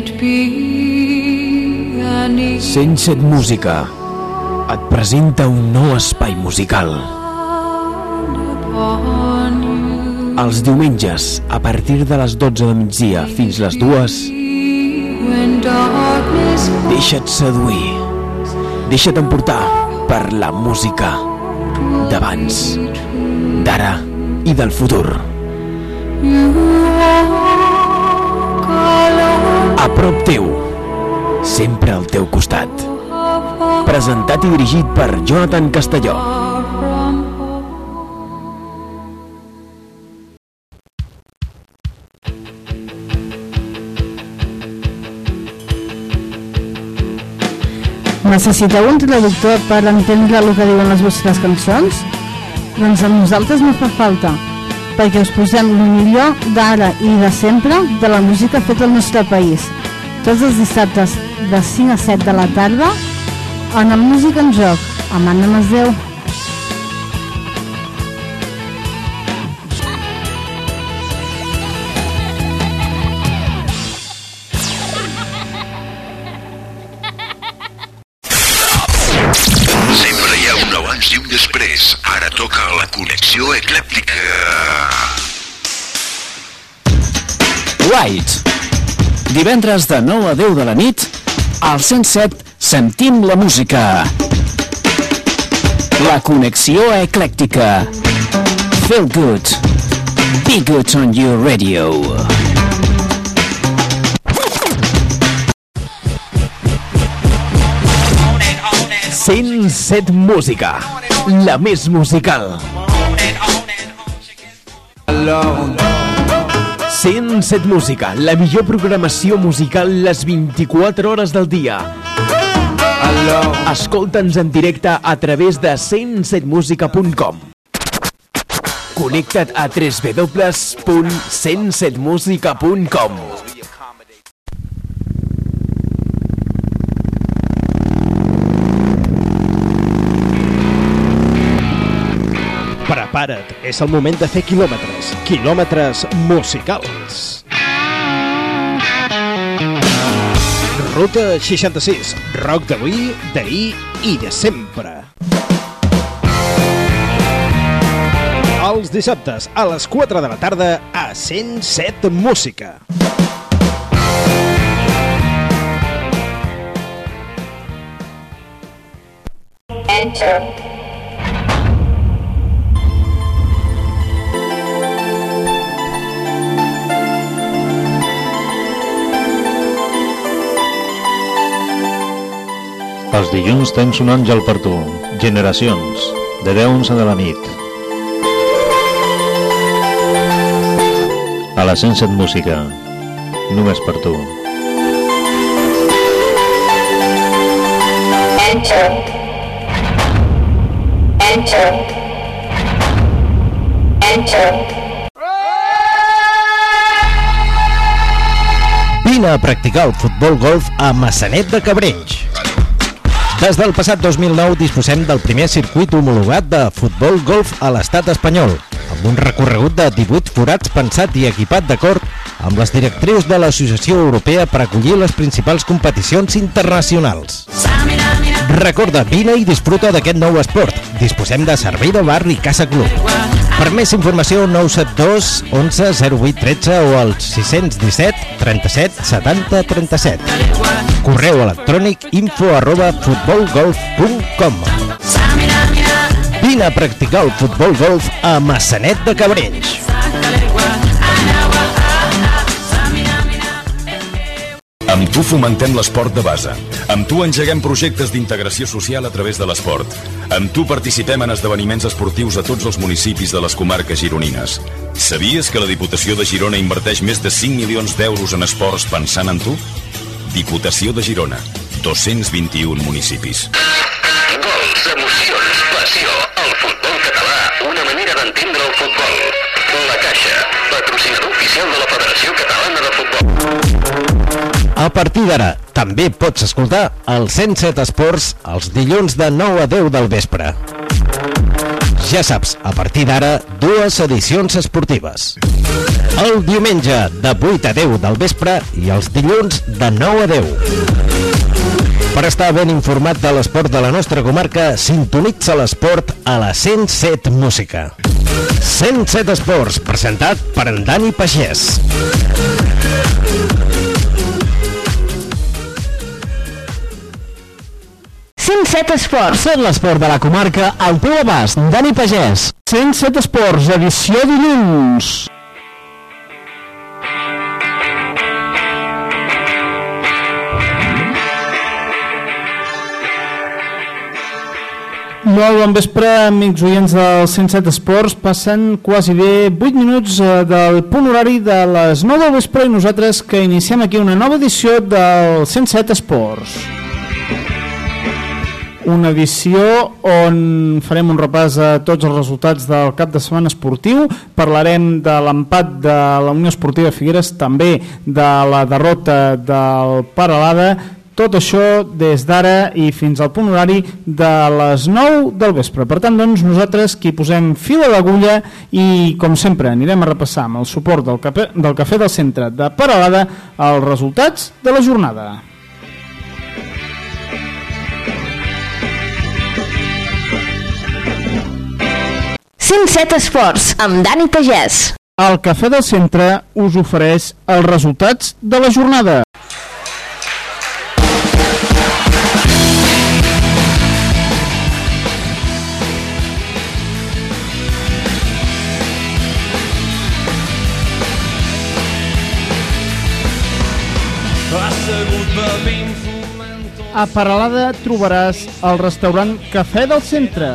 107 Música et presenta un nou espai musical. Els diumenges, a partir de les 12 de migdia fins les 2, when darkness deixa't seduir. Deixa't emportar per la música d'abans, d'ara i del futur. you alone A prop teu, sempre al teu costat. Presentat i dirigit per Jonathan Castelló. Necessiteu un traductor per entendre el que diuen les vostres cançons? Doncs a nosaltres no fa falta, perquè us posem el millor d'ara i de sempre de la música feta al nostre país. Tots els dissabtes de 5 a 7 de la tarda, on amb música en joc, amb Anna Masdeu. Right. Divendres de 9 a 10 de la nit, al 107 sentim la música. La connexió eclèctica. Feel good. Be good on your radio. Cent set Música, la més musical. 107 Música, la millor programació musical les 24 hores del dia. Escolta'ns en directe a través de 107musica.com. Connecta't a www.107musica.com. Prepara't, és el moment de fer quilòmetres, quilòmetres musicals. Ruta 66, rock d'avui, d'ahir i de sempre. Els dissabtes a les 4 de la tarda a 107 Música. Els dilluns tens un àngel per tu. Generacions, de 10 a 11 de la nit. A la 107 Música, només per tu. Enter. Enter. Enter. Vine a practicar el futbol golf a Massanet de Cabrenys. Des del passat 2009 disposem del primer circuit homologat de futbol golf a l'estat espanyol, amb un recorregut de 18 forats pensat i equipat d'acord amb les directrius de l'Associació Europea per acollir les principals competicions internacionals. Recorda, vine i disfruta d'aquest nou esport. Disposem de servei de bar i casa club. Per més informació, 972 11 08 13 o al 617 37 70 37. Correu electrònic info arroba futbolgolf.com Vine a practicar el futbol golf a Massanet de Cabrenys. Amb tu fomentem l'esport de base. Amb tu engeguem projectes d'integració social a través de l'esport. Amb tu participem en esdeveniments esportius a tots els municipis de les comarques gironines. Sabies que la Diputació de Girona inverteix més de 5 milions d'euros en esports pensant en tu? Diputació de Girona. 221 municipis. Gols, emocions, passió. El futbol català, una manera d'entendre el futbol. La Caixa, patrocinador oficial de la Federació Catalana de Futbol. A partir d'ara, també pots escoltar el 107 Esports els dilluns de 9 a 10 del vespre. Ja saps, a partir d'ara, dues edicions esportives. El diumenge de 8 a 10 del vespre i els dilluns de 9 a 10. Per estar ben informat de l'esport de la nostra comarca, sintonitza l'esport a la 107 Música. 107 Esports, presentat per en Dani Pagès. 107 Esports. Fet l'esport de la comarca al teu abast. Dani Pagès. 107 Esports, edició dilluns. Molt bon vespre, amics oients del 107 Esports. Passen quasi bé 8 minuts eh, del punt horari de les 9 del vespre i nosaltres que iniciem aquí una nova edició del 107 Esports. Una edició on farem un repàs a tots els resultats del cap de setmana esportiu. Parlarem de l'empat de la Unió Esportiva Figueres, també de la derrota del Paralada, tot això des d'ara i fins al punt horari de les 9 del vespre. Per tant, doncs, nosaltres qui posem fil a l'agulla i, com sempre, anirem a repassar amb el suport del cafè del, cafè del centre de Paralada els resultats de la jornada. Set Esports, amb Dani Pagès. El Cafè del Centre us ofereix els resultats de la jornada. A Paralada trobaràs el restaurant Cafè del Centre.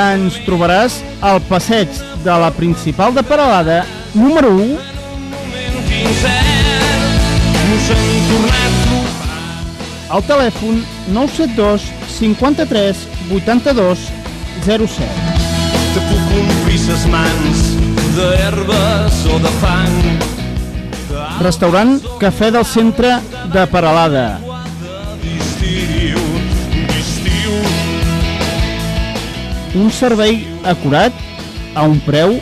Ens trobaràs al passeig de la principal de Paralada, número 1, al telèfon 972 53 82 07. Te puc omplir ses mans d'herbes o de fang Restaurant Cafè del Centre de Paralada. Un servei acurat a un preu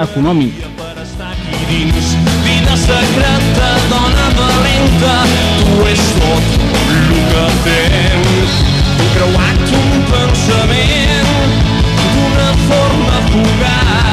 econòmic. dins vida secreta, dona valenta tu és tot el que tens creuat un pensament d'una forma fugaz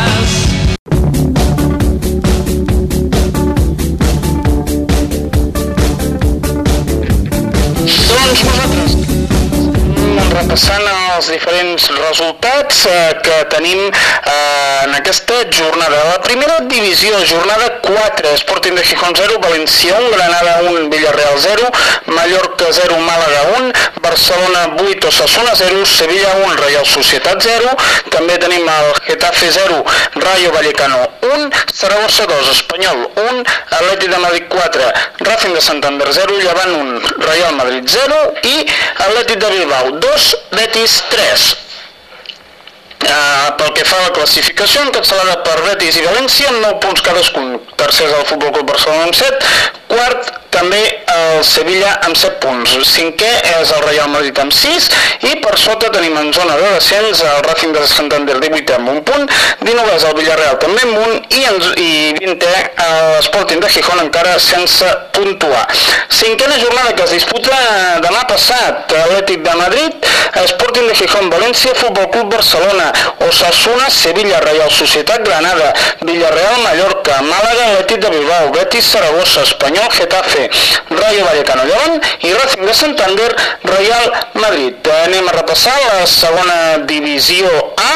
repassant els diferents resultats eh, que tenim eh, en aquesta jornada. La primera divisió, jornada 4, Sporting de Gijón 0, València 1, Granada 1, Villarreal 0, Mallorca 0, Màlaga 1, Barcelona 8, Osasuna 0, Sevilla 1, Real Societat 0, també tenim el Getafe 0, Rayo Vallecano 1, Saragossa 2, Espanyol 1, Atleti de Madrid 4, Racing de Santander 0, Llevant 1, Real Madrid 0 i Atlètic de Bilbao 2, Betis 3. Uh, pel que fa a la classificació, encapçalada per Betis i València, amb 9 punts cadascun. Tercers el Futbol Club Barcelona amb 7, quart també el Sevilla amb 7 punts. Cinquè és el Real Madrid amb 6 i per sota tenim en zona de descens el Racing de Santander 18 amb un punt, 19 és el Villarreal també amb un i, en, i 20è l'Sporting de Gijón encara sense puntuar. Cinquena jornada que es disputa demà passat, Atlètic de Madrid, Sporting de Gijón, València, Futbol Club Barcelona, Osasuna, Sevilla, Real Societat, Granada, Villarreal, Mallorca, Màlaga, Atlètic de Bilbao, Betis, Saragossa, Espanyol, Getafe, Rayo Vallecano, Llevant i Racing de Santander, Real Madrid. Anem a repassar la segona divisió A,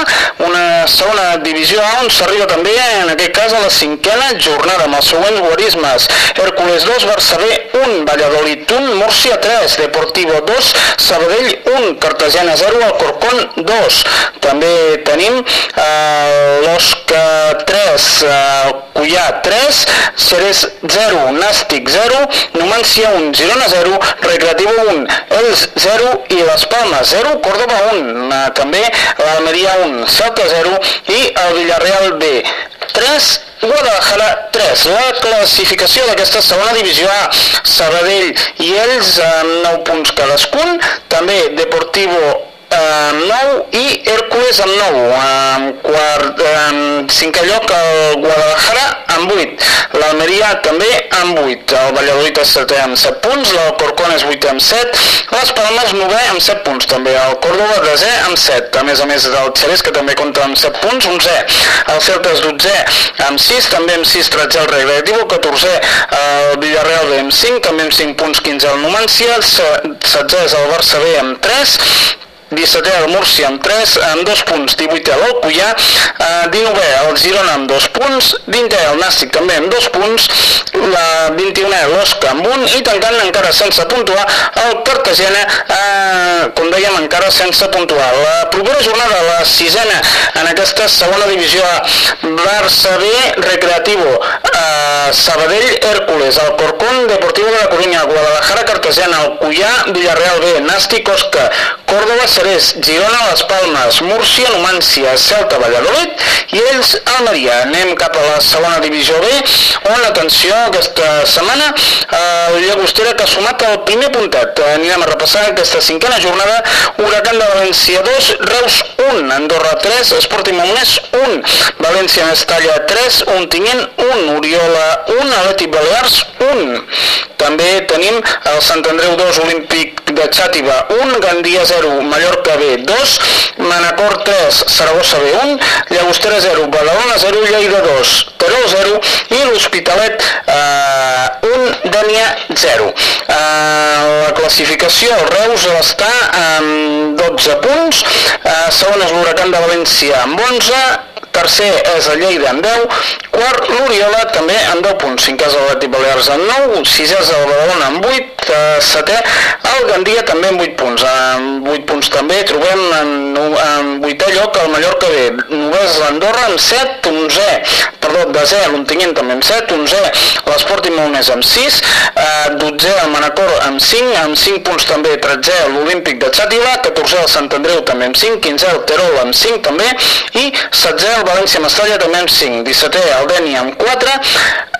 una segona divisió A on s'arriba també en aquest cas a la cinquena jornada amb els següents guarismes. Hércules 2, Barça B 1, Valladolid 1, Múrcia 3, Deportivo 2, Sabadell 1, Cartagena 0, Alcorcón 2. També tenim eh, l'Osca 3, eh, Cullà 3, Ceres 0, Nàstic 0, Numància 1, Girona 0, Recreativo 1, Els 0 i Les Palmes 0, Córdoba 1, eh, també l'Almeria 1, Celta 0 i el Villarreal B 3, Guadalajara 3. La classificació d'aquesta segona divisió A, Sabadell i ells amb 9 punts cadascun, també Deportivo amb 9 i Hércules amb 9. En quart, en cinquè lloc el Guadalajara amb 8. L'Almeria també amb 8. El Valladolid és setè amb 7 punts, l'Alcorcón és 8 amb 7, les Palmes 9 amb 7 punts també, el Córdoba 10è amb 7, a més a més del Xerès que també compta amb 7 punts, 11è, el Celta és 12è amb 6, també amb 6 13 el Recreativo, 14è el Villarreal amb 5, també amb 5 punts 15 el Numancia, el 16è és el Barça B amb 3, 17è el Múrcia amb 3, amb 2 punts, 18è l'Alcoyà, eh, 19è el Girona amb 2 punts, 20è el Nàstic també amb 2 punts, la 21è l'Osca amb 1 i tancant encara sense puntuar el Cartagena, eh, com dèiem encara sense puntuar. La propera jornada, la sisena en aquesta segona divisió A, Barça B, Recreativo, Sabadell, Hércules, Alcorcón, Deportivo de la Coruña, Guadalajara, Cartagena, Alcoyà, Villarreal B, Nàstic, Osca, Córdoba, Cerés, Girona, Les Palmes, Múrcia, Numància, Celta, Valladolid i ells Almeria. Anem cap a la segona divisió B, on, atenció, aquesta setmana el Llagostera que ha sumat el primer puntet. Anirem a repassar aquesta cinquena jornada, Huracan de València 2, Reus 1, Andorra 3, Esporting Mamonès 1, València Mestalla 3, Ontinyent 1, Oriola 1, Atlètic Balears 1. També tenim el Sant Andreu 2, Olímpic de Xàtiva 1, Gandia 0, Mallorca B 2, Manacor 3, Saragossa B 1, Llagostera 0, Badalona 0, Lleida 2, Terol 0 i l'Hospitalet eh, 1, Dènia 0. Eh, la classificació, Reus està amb 12 punts, eh, segon és l'Huracan de València amb 11, tercer és el Lleida amb 10, quart l'Oriola també amb 10 punts, cinquè és el Bati Balears amb 9, sisè és el Badalona amb 8, eh, setè el Gandia també amb 8 punts, amb 8 punts també trobem en, en 8è lloc el Mallorca B, novè és l'Andorra amb 7, 11è, perdó, desè l'Ontinyent també amb 7, 11è l'Esport Maonès amb 6, eh, 12è el Manacor amb 5, amb 5 punts també 13è l'Olímpic de Xàtiva, 14è el Sant Andreu també amb 5, 15è el Terol amb 5 també i 16è el València Mestalla també amb 5, 17è el Deni amb 4,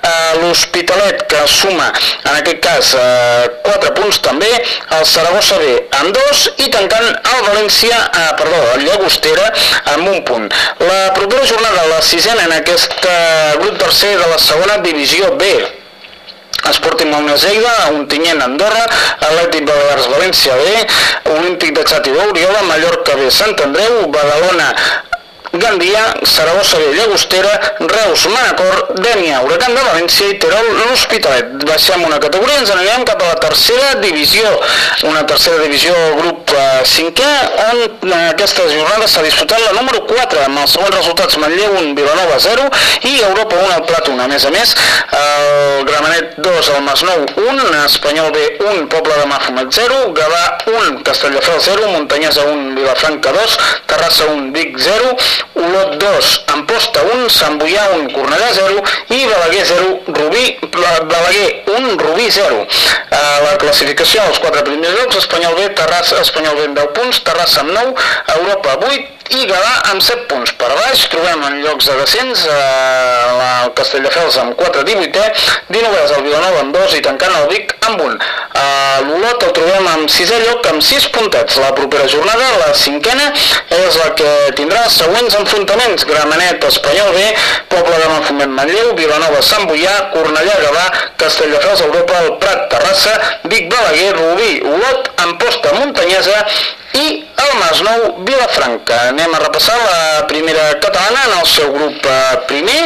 eh, l'Hospitalet que suma en aquest cas eh, 4 punts també, el Saragossa B amb 2 i tancant el València, eh, perdó, el Llagostera amb un punt. La propera jornada, la sisena en aquest eh, grup tercer de la segona divisió B, Esporting Maunès Lleida, Ontinyent Andorra, Atlètic Balears València B, Olímpic de Xàtiva Oriola, Mallorca B Sant Andreu, Badalona Gandia, Saragossa B, Llagostera, Reus, Manacor, Dènia, Huracan de València i Terol, l'Hospitalet. Baixem una categoria ens anirem cap a la tercera divisió, una tercera divisió grup eh, cinquè, on en aquesta jornada s'ha disputat la número 4, amb els següents resultats Manlleu 1, Vilanova 0 i Europa 1 al Plat 1. A més a més, el Gramenet 2, el Masnou 1, Espanyol B 1, Poble de Mafumet 0, Gavà 1, Castelldefels 0, Muntanyesa 1, Vilafranca 2, Terrassa 1, Vic 0, Olot 2, Amposta 1, Sant Boià 1, Cornellà 0 i Balaguer 0, Rubí, Balaguer 1, Rubí 0. A la classificació, els quatre primers llocs, Espanyol B, Terrassa, Espanyol B amb 10 punts, Terrassa amb 9, Europa 8, i Gavà amb 7 punts. Per baix trobem en llocs de descens eh, el Castelldefels amb 4 18è, 19è el Vilanova amb 2 i tancant el Vic amb 1. Eh, L'Olot el trobem amb 6è lloc amb 6 puntets. La propera jornada, la cinquena, és la que tindrà següents enfrontaments. Gramenet, Espanyol B, Poble de Manfumet, Manlleu, Vilanova, Sant Boià, Cornellà, Gavà, Castelldefels, Europa, el Prat, Terrassa, Vic, Balaguer, Rubí, Olot, Amposta, Muntanyesa i el Masnou Vilafranca. Anem a repassar la primera catalana en el seu grup eh, primer,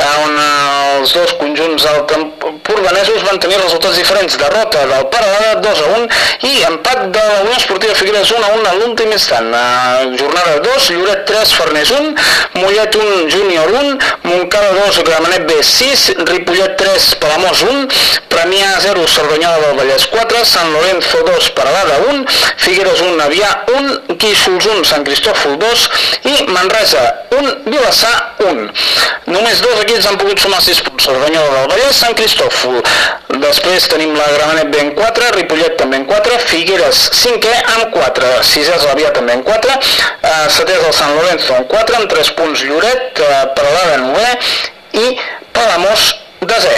on eh, els dos conjunts altempordanesos van tenir resultats diferents. Derrota del Paralada 2 a 1 i empat de la Unió Esportiva Figueres 1 a 1 a l'últim instant. Eh, jornada 2, Lloret 3, Farners 1, Mollet 1, Júnior 1, Montcada 2, Gramenet B 6, Ripollet 3, Palamós 1, Premià 0, Cerdanyola del Vallès 4, Sant Lorenzo 2, Paralada 1, Figueres 1, Avià 1, Guíxols 1, Sant Cristòfol 2 i Manresa 1, Vilassar 1. Només dos equips han pogut sumar 6 punts, Cerdanyola del Vallès, Sant Cristòfol. Després tenim la Gramenet B en 4, Ripollet també en 4, Figueres 5è amb 4, 6è és l'Avià també en 4, eh, 7è és el Sant Lorenzo en 4, amb 3 punts Lloret, eh, Paralada 9è i Palamós desè.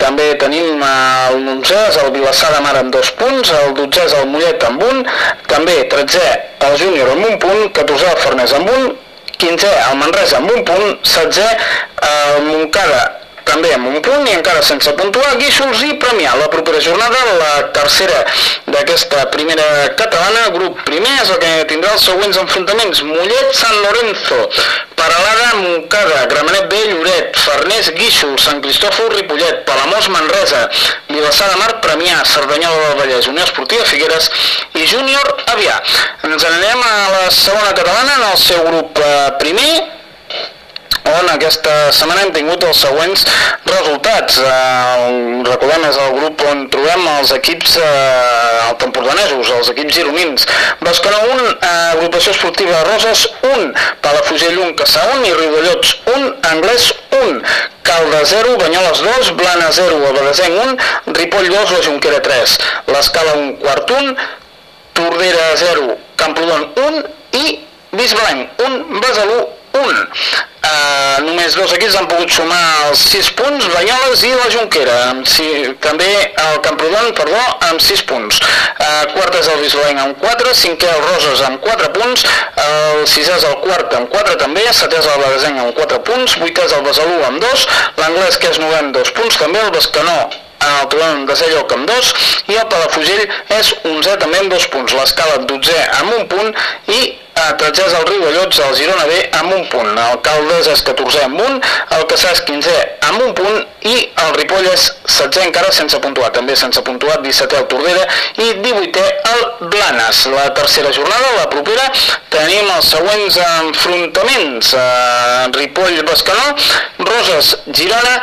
També tenim eh, el 11è és el Vilassar de Mar amb dos punts, el 12è és el Mollet amb un, també 13è el Júnior amb un punt, 14è el Farners amb un, 15è el Manresa amb un punt, 16è el Montcada també amb un punt i encara sense puntuar Guíxols i Premià. La propera jornada, la tercera d'aquesta primera catalana, grup primer, és el que tindrà els següents enfrontaments. Mollet, Sant Lorenzo, Paralada, Montcada, Gramenet B, Lloret, Farners, Guíxols, Sant Cristòfol, Ripollet, Palamós, Manresa, Vilassar de Mar, Premià, Cerdanyola del Vallès, Unió Esportiva Figueres i Júnior Avià. Ens anem a la segona catalana en el seu grup eh, primer, on aquesta setmana hem tingut els següents resultats. Eh, recordem, és el grup on trobem els equips eh, altempordanesos, els equips gironins. Bascona 1, eh, agrupació esportiva Roses 1, Palafrugell 1, Caçà 1 i Riudellots 1, Anglès 1, Calda 0, Banyoles 2, Blana 0, Abadesenc 1, Ripoll 2, la Junquera 3, l'Escala 1, Quart 1, Tordera 0, Camprodon 1 i Bisblanc 1, Besalú 1. Uh, només dos equips han pogut sumar els 6 punts, Banyoles i la Junquera, amb si, també el Camprodon, perdó, amb 6 punts. Uh, quart és el Bisblanc amb 4, cinquè el Roses amb 4 punts, el sisè és el quart amb 4 també, setè és el Badesenc amb 4 punts, vuitè és el Besalú amb 2, l'Anglès que és novè amb 2 punts també, el Bescanó el trobem en desè lloc amb 2 i el Palafrugell és 11 també amb 2 punts, l'Escala 12 amb un punt i a 13 és el Riu de Llots, el Girona B amb un punt, el Caldes és 14 amb un, el Caçà és 15 amb un punt i el Ripoll és 16 encara sense puntuar, també sense puntuar, 17è el Tordera i 18è el Blanes. La tercera jornada, la propera, tenim els següents enfrontaments, eh, Ripoll-Bescanó, Roses, Girona,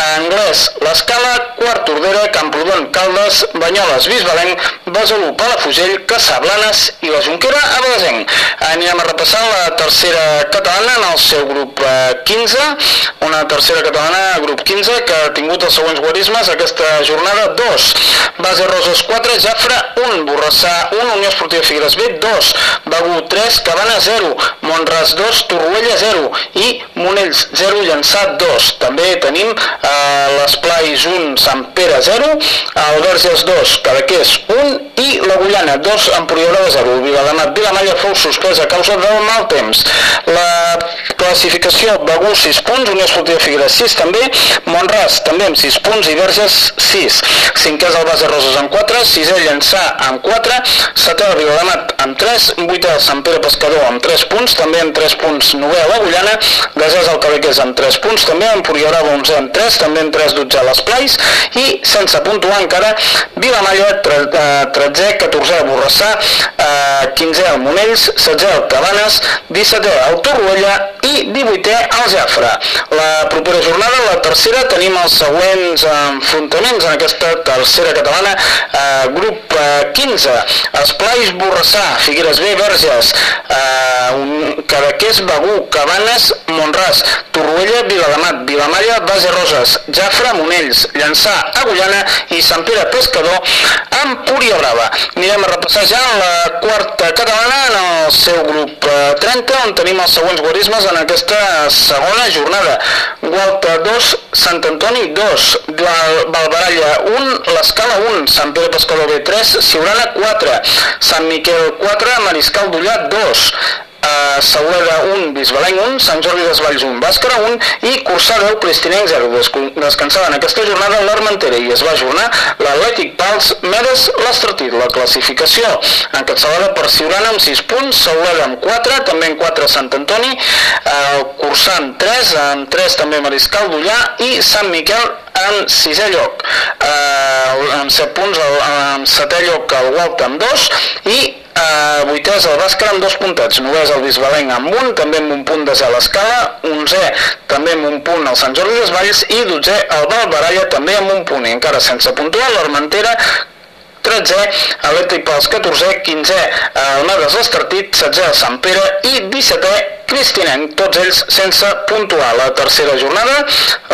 Anglès, l'Escala, Quart Tordera, Camprodon, Caldes, Banyoles, Bisbalenc, Besalú, Palafugell, Caçà, Blanes i la Junquera a Badesenc. Anirem a repassar la tercera catalana en el seu grup eh, 15, una tercera catalana, grup 15, que ha tingut els següents guarismes aquesta jornada 2. Base Roses 4, Jafra 1, Borrassà 1, Unió Esportiva Figueres B 2, Begú 3, Cabana 0, Montràs 2, Torroella 0 i Monells 0, Llançà 2. També tenim eh, l'Esplais 1, Sant Pere 0, el Verges 2, Cadaqués 1 i l'Agullana 2, Empuriora 0. Viladamat, Vilamalla fou suspès a causa del mal temps. La classificació Begú 6 punts, Unió Esportiva Figueres 6 també, Montràs també amb 6 punts i Verges 6. Cinquè és el Base Roses amb 4, sisè Llançà amb 4, setè el Viladamat amb 3, vuitè el Sant Pere Pescador amb 3 punts, també amb 3 punts Nové l'Agullana, desès el Cadaqués amb 3 punts, també Empúria Brava 11 amb 3, també amb 3 Dutge les Plais i sense puntuar encara Vilamalla, 13è, 14è Borrassà, eh, 15è el Monells, 16è el Cabanes, 17è el Torroella i 18è el Jafre. La propera jornada, la tercera, tenim els següents enfrontaments en aquesta tercera catalana, eh, grup eh, 15, Esplais, Borrassà, Figueres B, Verges, eh, un, Cadaqués, Begú, Cabanes, Montràs, Torroella, Viladamat, Vilamalla, Base Roses, Jafre, Monells, Llançà, Agullana i Sant Pere Pescador amb Púria Brava. Anirem a repassar ja la quarta catalana en el seu grup eh, 30, on tenim els següents guarismes en aquesta segona jornada. Gualta 2, Sant Antoni 2, Val Valbaralla 1, l'Escala 1, Sant Pere Pescador B 3, Siurana 4, Sant Miquel 4, Mariscal d'Ullà 2, Sauleda 1, Bisbalenc 1, Sant Jordi Desvalls 1, Bàscara 1 i Cursà 10, Pristinenc 0. Descu- Descansava en aquesta jornada l'Armentera i es va ajornar l'Atlètic Pals Medes l'Estratit. La classificació encapçalada per Siurana amb 6 punts, Sauleda amb 4, també en 4 Sant Antoni, el Cursà amb 3, amb 3 també Mariscal d'Ullà i Sant Miquel en sisè lloc. Eh, amb 7 punts, en setè lloc el Gualta amb 2 i eh, vuitè és el Bàscara amb dos puntats, novè és el Bisbalenc amb un, també amb un punt a l'escala, onzè també amb un punt el Sant Jordi dels Valls i dotzè el Valbaralla també amb un punt. I encara sense puntuar l'Armentera 13è, Atlètic pels 14è, 15è, el Medes l'Estartit, 16è el Sant Pere i 17è Cristinenc, tots ells sense puntuar. La tercera jornada,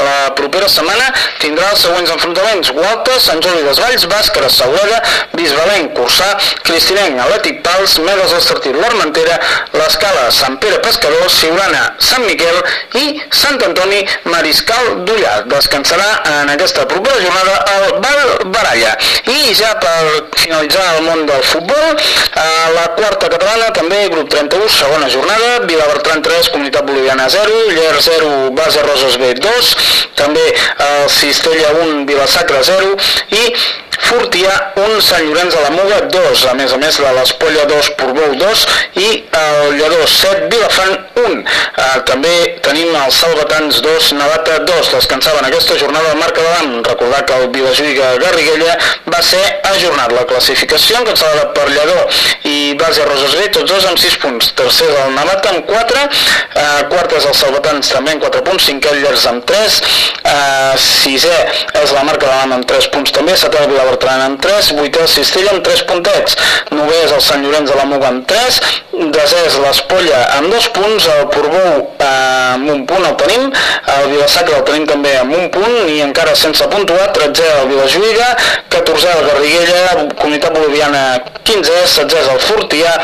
la propera setmana, tindrà els següents enfrontaments. Gualta, Sant Jordi dels Valls, Bàscara, Sauleda, Bisbalenc, Cursà, Cristinenc, Atlètic Pals, Medes l'Estartit, l'Armentera, l'Escala, Sant Pere Pescador, Siurana, Sant Miquel i Sant Antoni Mariscal d'Ullà. Descansarà en aquesta propera jornada el Val Baralla. I ja per finalitzar el món del futbol, a la quarta catalana, també grup 31, segona jornada, Vilabertran 3, Comunitat Boliviana 0, Ller 0, Base Roses B 2, també el Cistella 1, Vilasacra 0 i Fortià 1, Sant Llorenç de la Muga 2, a més a més la l'Espolla 2, Portbou 2 i el Lledó 7, Vilafant 1. Eh, també tenim els Salvatans 2, Navata 2. Descansava en aquesta jornada el Marc Davant. Recordar que el Vilajuiga Garriguella va ser ajornat. La classificació encapçalada per Lledó i Base Roses B, tots dos amb 6 punts. Tercer és el Navata amb 4, eh, quart és el Salvatans també amb 4 punts, cinquè el Llers amb 3, eh, sisè és la Marca Davant amb 3 punts també, setè el Vilabertran amb 3, vuitè el Cistella amb 3 puntets, novè és el Sant Llorenç de la Muga amb 3, desè és l'Espolla amb 2 punts, el Portbou eh, amb un punt el tenim, el Vilasacra el tenim també amb un punt i encara sense puntuar, 13è el Vilajuïga, 14è el Garriguella, Comunitat Boliviana 15è, 16è és el Fortià,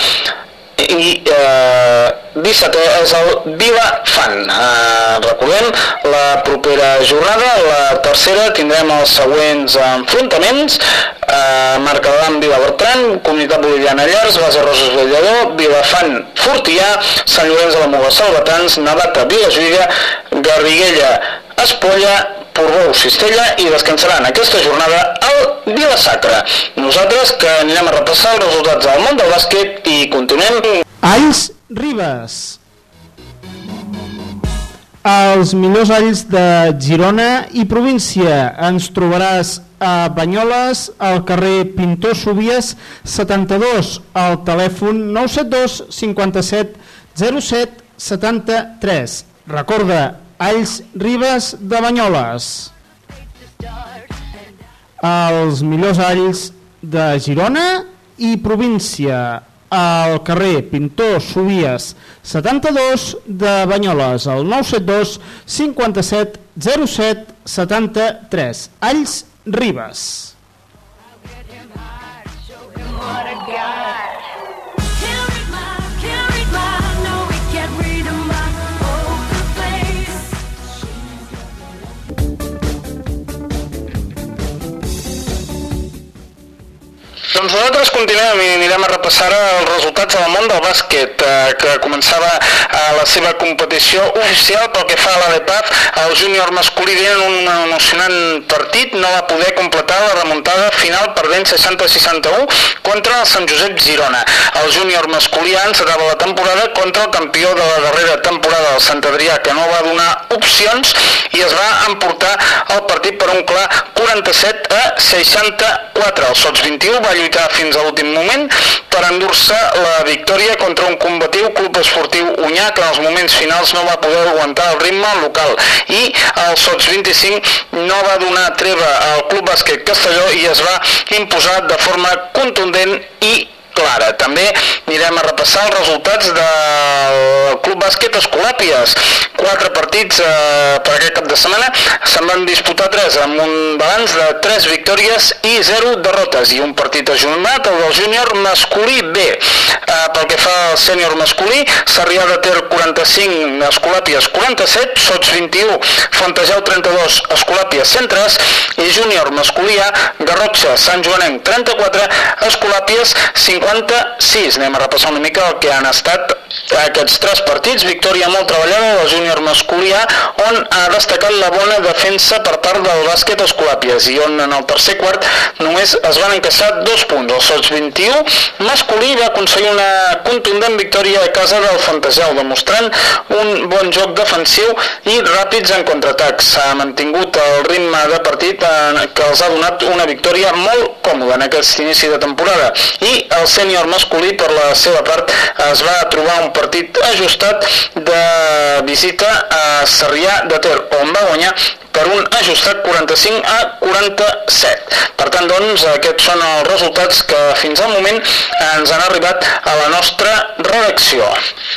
i eh, 17è és el Viva Fan. Eh, recordem, la propera jornada, la tercera, tindrem els següents enfrontaments. Eh, Marcadam Vila Bertran, Comunitat Boliviana Llars, Base Roses Vellador, Vilafant Fortià, Sant Llorenç de la Muga Salvatans, Navata Vilajuïga, Garriguella Espolla, Portbou, Cistella i descansarà en aquesta jornada el Vilasacra. Nosaltres que anirem a repassar els resultats del món del bàsquet i continuem Alls Ribes. Els millors alls de Girona i província. Ens trobaràs a Banyoles, al carrer Pintor Subies 72, al telèfon 972 57 07 73. Recorda, Alls Ribes de Banyoles. Els millors alls de Girona i província al carrer Pintor Subies 72 de Banyoles al 972 57 07 73 Alls Ribes Doncs nosaltres continuem i anirem a repassar els resultats del món del bàsquet, eh, que començava eh, la seva competició oficial pel que fa a la de PAF. El júnior masculí en un emocionant partit no va poder completar la remuntada final perdent 60-61 contra el Sant Josep Girona. El júnior masculí encetava la temporada contra el campió de la darrera temporada, el Sant Adrià, que no va donar opcions i es va emportar el partit per un clar 47 a 64. El Sots 21 va lluitar fins a l'últim moment per endur-se la victòria contra un combatiu club esportiu Unyà que en els moments finals no va poder aguantar el ritme local. I el Sots 25 no va donar treva al club bàsquet Castelló i es va imposar de forma contundent i clara. També anirem a repassar els resultats del Club Bàsquet Escolàpies. Quatre partits eh, per aquest cap de setmana se'n van disputar tres amb un balanç de tres victòries i zero derrotes i un partit ajornat, el del júnior masculí B. Eh, pel que fa al sènior masculí, Sarrià de Ter 45, Escolàpies 47, Sots 21, Fontejau 32, Escolàpies 103 i júnior masculí A, Garrotxa, Sant Joanenc 34, Escolàpies 56. Anem a repassar una mica el que han estat aquests tres partits. Victòria molt treballada del júnior masculí on ha destacat la bona defensa per part del bàsquet Escolàpies i on en el tercer quart només es van encaixar dos punts. El Sots 21 masculí va aconseguir una contundent victòria a casa del Fantasial, demostrant un bon joc defensiu i ràpids en contraatacs. S'ha mantingut el ritme de partit que els ha donat una victòria molt còmoda en aquest inici de temporada. I el sènior masculí, per la seva part, es va trobar un partit ajustat de visita a Sarrià de Ter, on va guanyar per un ajustat 45 a 47. Per tant, doncs, aquests són els resultats que fins al moment ens han arribat a la nostra redacció.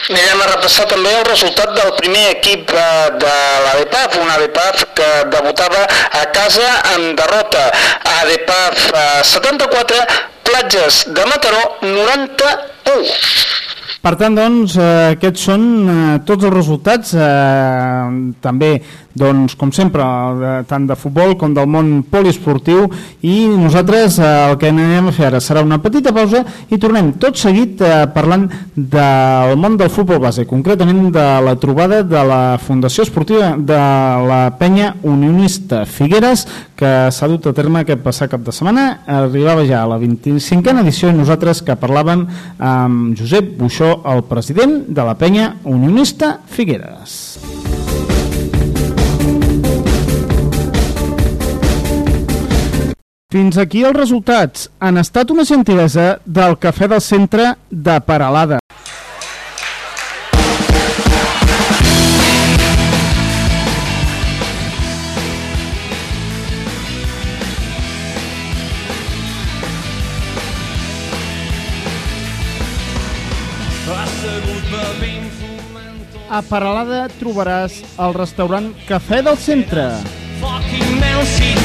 Anirem a repassar també el resultat del primer equip eh, de l'ADPAF, un ADPAF que debutava a casa en derrota. Eh, 74, Platges de Mataró 91. Per tant, doncs, eh, aquests són eh, tots els resultats, eh, també, doncs, com sempre, de, tant de futbol com del món poliesportiu, i nosaltres eh, el que anem a fer ara serà una petita pausa i tornem tot seguit eh, parlant del món del futbol base, concretament de la trobada de la Fundació Esportiva de la penya unionista Figueres, que s'ha dut a terme aquest passat cap de setmana, arribava ja a la 25a edició i nosaltres que parlàvem amb Josep Buixó, el president de la penya unionista Figueres. Fins aquí els resultats. Han estat una gentilesa del Cafè del Centre de Paralada. A Paralada trobaràs el restaurant Cafè del Centre. Fucking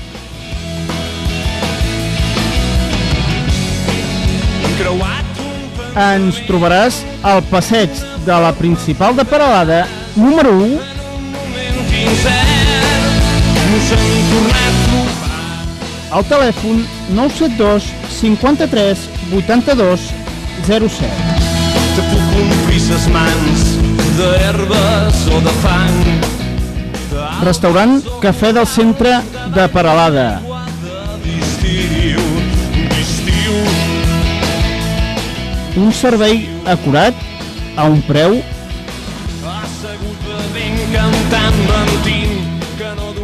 Ens trobaràs al passeig de la principal de Paralada, número 1, Nos hem tornat trobar al telèfon 972 53 82 07. Te puc omplir ses mans d'herbes o de fang Restaurant Cafè del Centre de Paralada. Un servei acurat a un preu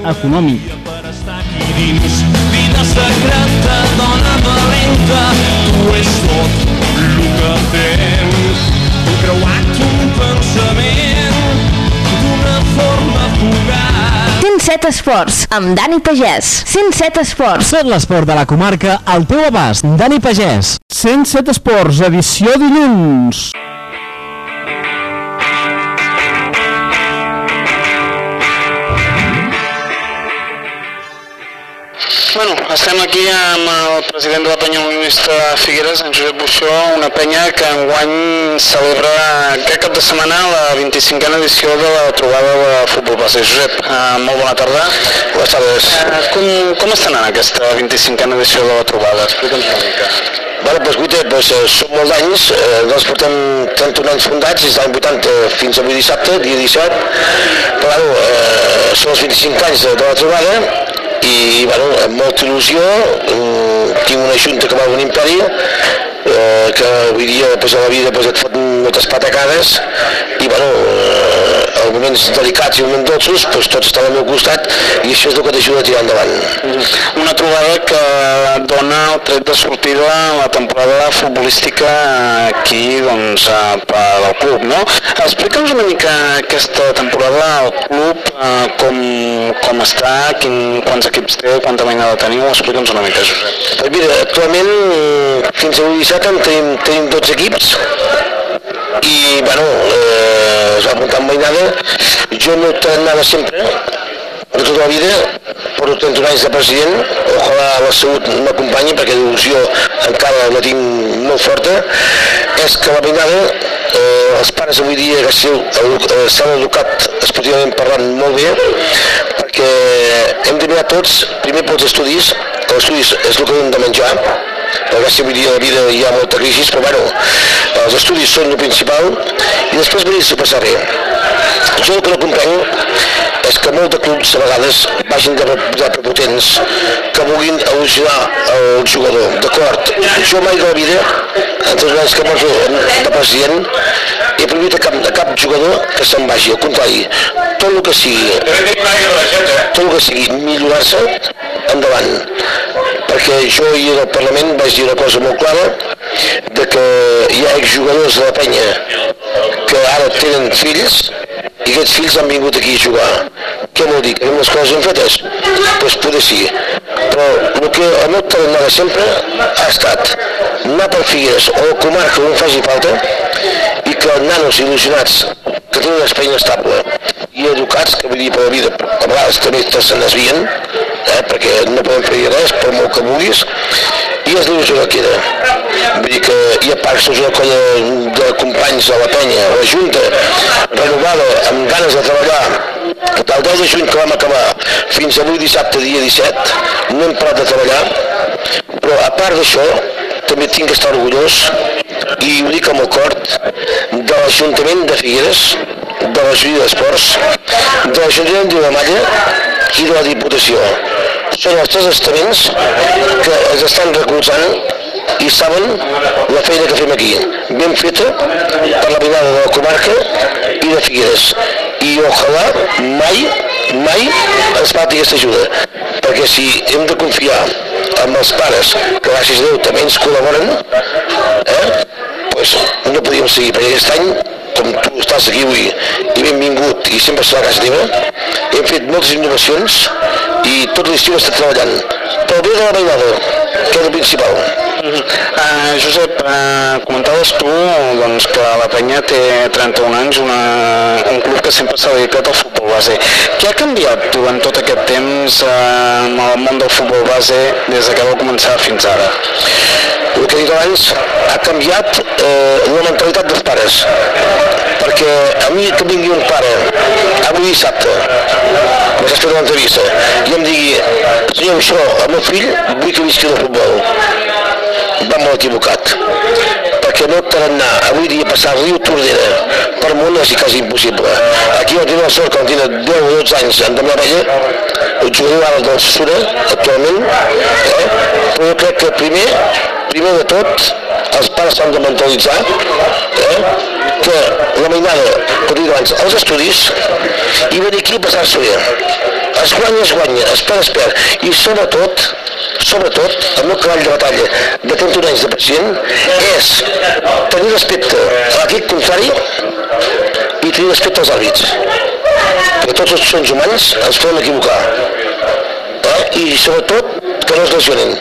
econòmic. vida secreta dona valenta tu és tot el que tens creuat un pensament d'una forma fugaz 107 Esports, amb Dani Pagès. 107 Esports. Tot l'esport de la comarca al teu abast. Dani Pagès. 107 Esports, edició dilluns. Bueno, estem aquí amb el president de la penya unionista Figueres, en Josep Buixó, una penya que enguany celebra aquest cap de setmana la 25a edició de la trobada de futbol base. Josep, eh, molt bona tarda. Buenas tardes. Eh, com, com està anant aquesta 25a edició de la trobada? Explica'ns una mica. Bueno, doncs, guita, doncs, són molts anys, eh, nosaltres portem 31 anys fundats, des de l'any 80 fins avui dissabte, dia 17, però bueno, eh, són els 25 anys de, de la trobada, i bueno, amb molta il·lusió, eh, tinc una junta que va d'un imperi, eh, que avui dia pues, a la vida pues, et fot moltes patacades, i bueno, eh, en moments delicats i en moments dolços, pues, tots estan al meu costat, i això és el que t'ajuda a tirar endavant. Una trobada que dona el tret de sortida a la temporada futbolística aquí doncs, per al club, no? Explica'ns una mica aquesta temporada al club, eh, com, com està, quin, quants equips té, quanta mainada teniu, explica'ns una mica, Josep. Pues mira, actualment, fins avui dissabte en tenim, tenim 12 equips, i bueno, eh, es va apuntar en mainada, jo no t'anava sempre, de tota la vida, per 31 anys de president, ojalà la salut m'acompanyi perquè l'il·lusió encara la tinc molt forta, és que la mainada, eh, els pares avui dia que eh, s'han educat esportivament parlant molt bé, perquè hem de mirar tots, primer pels estudis, que els estudis és el que hem de menjar, perquè si avui dia a la vida hi ha molta crisi, però bueno, els estudis són el principal, i després venir-se a passar bé. Jo el que no comprenc és que molts de clubs a vegades vagin de, de prepotents que vulguin elogiar el jugador. D'acord, jo mai de la vida, en tots els anys que poso de president, he prohibit a cap, a cap jugador que se'n vagi, al contrari, tot el que sigui, tot el que sigui millorar-se, endavant. Perquè jo ahir al Parlament vaig dir una cosa molt clara, de que hi ha exjugadors de la penya que ara tenen fills i aquests fills han vingut aquí a jugar. Què vol dir? Que les coses ben fetes? Doncs poder sí. Però el que el meu de sempre ha estat anar per Figueres o comarca on faci falta i que nanos il·lusionats que tenen una espanya estable i educats, que vull dir per la vida, a vegades també se n'esvien, eh, perquè no podem fer res, per molt que vulguis, i és l'il·lusió que queda. Vull dir que hi ha part, sols una colla de companys a la penya, la Junta, renovada, amb ganes de treballar, del 10 de juny que vam acabar fins avui dissabte, dia 17, no hem parat de treballar, però a part d'això, també tinc que estar orgullós, i ho dic amb el cor, de l'Ajuntament de Figueres, de la Junta d'Esports, de l'Ajuntament de Malla i de la Diputació. Són els tres estaments que ens estan recolzant i saben la feina que fem aquí, ben feta per la mirada de la comarca i de Figueres. I ojalà mai, mai ens falti aquesta ajuda, perquè si hem de confiar amb els pares, que gràcies a Déu també ens col·laboren, eh, pues no podíem seguir, perquè aquest any, com tu estàs aquí avui, i benvingut, i sempre serà casa teva, hem fet moltes innovacions i tot l'estiu està treballant. Pel bé de la veïnada, que és el principal. Uh, Josep, uh, comentaves tu doncs, que la penya té 31 anys, una, un club que sempre s'ha dedicat al futbol base. Què ha canviat durant tot aquest temps uh, amb el món del futbol base des que vau començar fins ara? Que dit abans ha canviat eh, la mentalitat dels pares, perquè a mi que vingui un pare avui dissabte, m'estàs fent una entrevista, i em digui, senyor, això, el meu fill vull que visqui el futbol. Va molt equivocat, perquè no tarannà avui dia passar riu Tordera per món és quasi impossible. Aquí on tinc la sort, quan tinc 10 o 12 anys en Damià Valle, el jugador ara del Sassura, actualment, eh? però jo crec que primer, primer de tot, els pares s'han de mentalitzar eh? que la mainada, com dic abans, els estudis, i venir aquí a passar-s'ho bé. Es guanya, es guanya, es perd, es perd. I sobretot, sobretot, el meu cavall de batalla de 31 anys de president és tenir respecte a l'equip contrari i tenir respecte als àrbits. perquè tots els sons humans ens podem equivocar. Eh? I sobretot que no es lesionin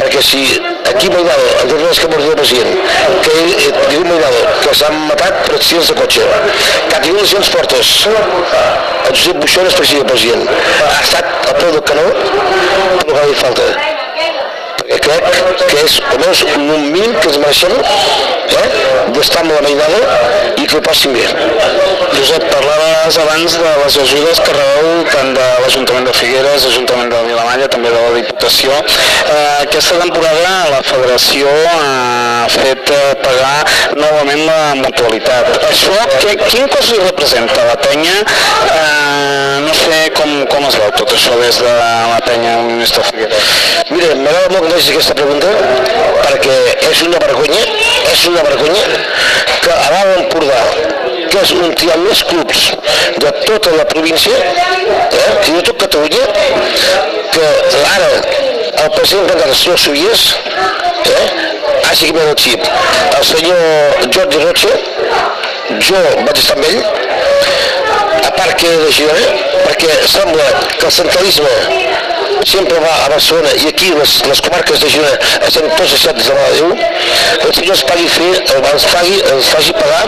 perquè si aquí Maidado, el terreny que mort del president, que ell, eh, diu Maidado, que s'han matat per accidents de cotxe, que ha tingut lesions fortes, el Josep Buixó és president, president, ha estat a peu del canó, però que li falta. Perquè crec que és almenys un mínim que ens mereixem eh, d'estar amb la mainada i que ho passin bé. Josep, parlaves abans de les ajudes que rebeu tant de l'Ajuntament de Figueres, Ajuntament de Vilamalla, també de la Diputació. Eh, aquesta temporada la Federació ha fet eh, pagar novament la mutualitat. Això, que, quin cost li representa la penya? Eh, no sé com, com es veu tot això des de la penya Ministre Figueres. Mira, m'agrada molt que facis aquesta pregunta perquè és una vergonya, és una vergonya que a l'Alt Empordà, que és hi ha més clubs de tota la província, eh, i de tot Catalunya, que ara el president de el senyor Subies, eh, hagi canviat el xip. El senyor Jordi Roche, jo vaig estar amb ell, a part que era de Girona, perquè sembla que el centralisme sempre va a Barcelona i aquí les, les comarques de Girona estem tots deixats de la de Déu, el senyor ens pagui fer, ens, pagui, ens faci pagar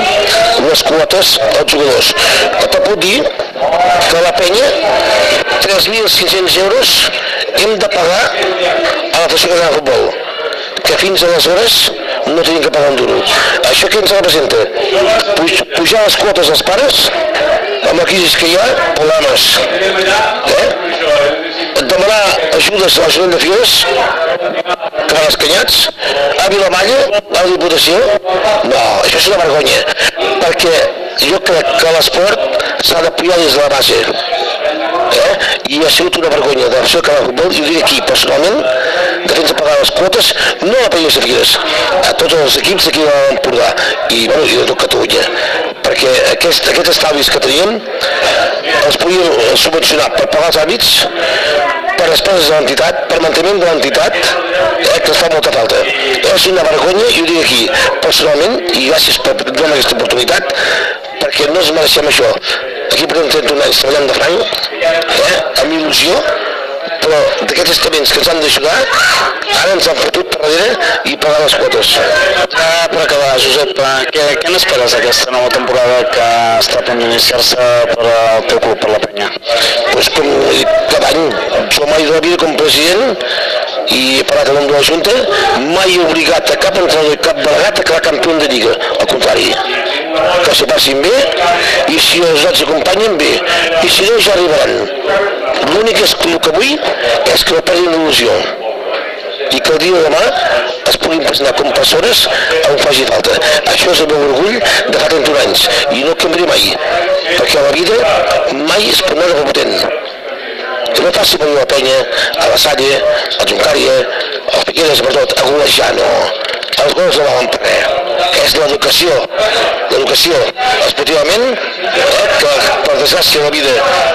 les quotes als jugadors. Et puc dir que la penya 3.500 euros hem de pagar a la Federació de Futbol que fins aleshores no tenim que pagar un duro. Això què ens representa? Puj, pujar les quotes als pares, amb la crisi que hi ha, problemes. Eh? Demanar ajudes a l'Ajuntament de Figueres, que van escanyats, a Vilamalla, a la Diputació, no, això és una vergonya, perquè jo crec que l'esport s'ha d'apoyar des de la base. Eh? I ha sigut una vergonya de l'acció que futbol, i ho dic aquí personalment, de fins a pagar les quotes, no a la Penyes de Figueres, a tots els equips d'aquí de l'Empordà i, bueno, i de tot Catalunya, perquè aquest, aquests estalvis que teníem els podíem subvencionar per pagar els hàbits, per despeses de l'entitat, per manteniment de l'entitat, eh, que ens fa molta falta. És una vergonya, i ho dic aquí, personalment, i gràcies per donar aquesta oportunitat, perquè no ens mereixem això. Aquí portem 31 anys treballant de franc, eh, amb il·lusió, però d'aquests estaments que ens han d'ajudar, ara ens han fotut per darrere i pagar les quotes. Ja per acabar, Josep, què, què n'esperes d'aquesta nova temporada que està a punt d'iniciar-se per al teu club, per la penya? Pues com he dit cada any, jo mai de la vida com president i he parlat amb de la Junta, mai he obligat a cap entrenador i cap delegat a quedar campió de Lliga, al contrari que s'ho passin bé i si els els acompanyen bé i si no ja arribaran l'únic que el que vull és que no perdin l'il·lusió i que el dia de demà es puguin presentar com persones on faci falta. Això és el meu orgull de fa 31 anys i no canviaré mai, perquè la vida mai es pot anar de potent. Que no passi per la penya, a la Salle, a Juncària, a Piqueres, sobretot, a golejar, no. Els gols no valen per res. És l'educació. L'educació, esportivament, eh, que desgràcia a la vida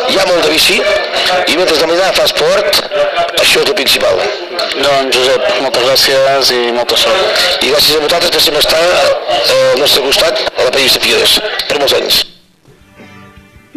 hi ha molt de bici, i mentre la manera fa esport, això és el principal. Doncs Josep, moltes gràcies i molta sort. I gràcies a vosaltres per sempre eh, al nostre costat a la de Figueres, per molts anys.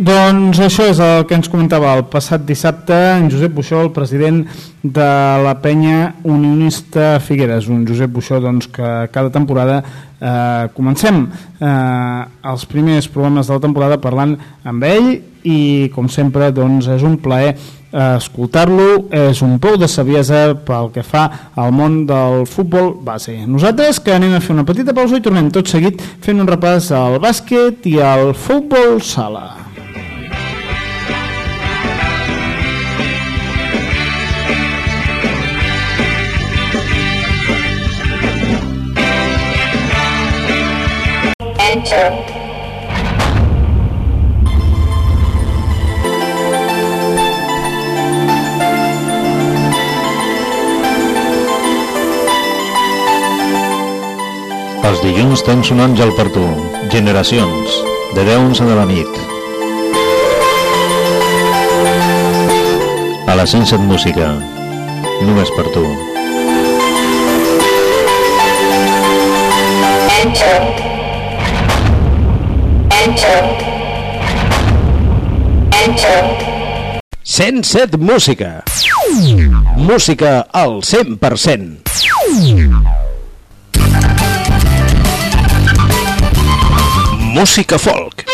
Doncs això és el que ens comentava el passat dissabte en Josep Buixó, el president de la penya unionista Figueres. Un Josep Buixó doncs, que cada temporada eh, comencem eh, els primers programes de la temporada parlant amb ell i com sempre doncs, és un plaer eh, escoltar-lo, és un pou de saviesa pel que fa al món del futbol base. Nosaltres que anem a fer una petita pausa i tornem tot seguit fent un repàs al bàsquet i al futbol sala. Enter. Els dilluns tens un àngel per tu. Generacions. De 10 a 11 de la nit. A la 107 Música. Només per tu. Enter. Enter. 107 Música. Música al 100%. Música folk.